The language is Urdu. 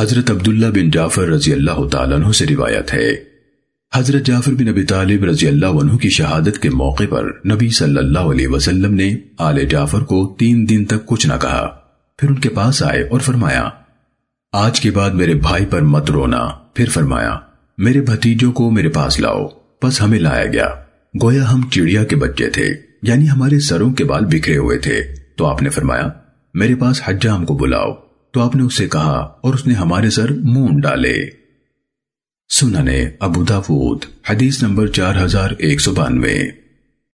حضرت عبداللہ بن جعفر رضی اللہ تعالیٰ عنہ سے روایت ہے۔ حضرت جعفر بن ابی طالب رضی اللہ عنہ کی شہادت کے موقع پر نبی صلی اللہ علیہ وسلم نے آل جعفر کو تین دن تک کچھ نہ کہا۔ پھر ان کے پاس آئے اور فرمایا، آج کے بعد میرے بھائی پر مت رونا۔ پھر فرمایا، میرے بھتیجوں کو میرے پاس لاؤ۔ پس ہمیں لایا گیا۔ گویا ہم چڑیا کے بچے تھے یعنی ہمارے سروں کے بال بکھرے ہوئے تھے۔ تو آپ نے فرمایا، میرے پاس حجام کو بلاؤ۔ تو آپ نے اسے کہا اور اس نے ہمارے سر مون ڈالے۔ سننے ابو داود، حدیث نمبر چار ہزار ایک سو بانوے۔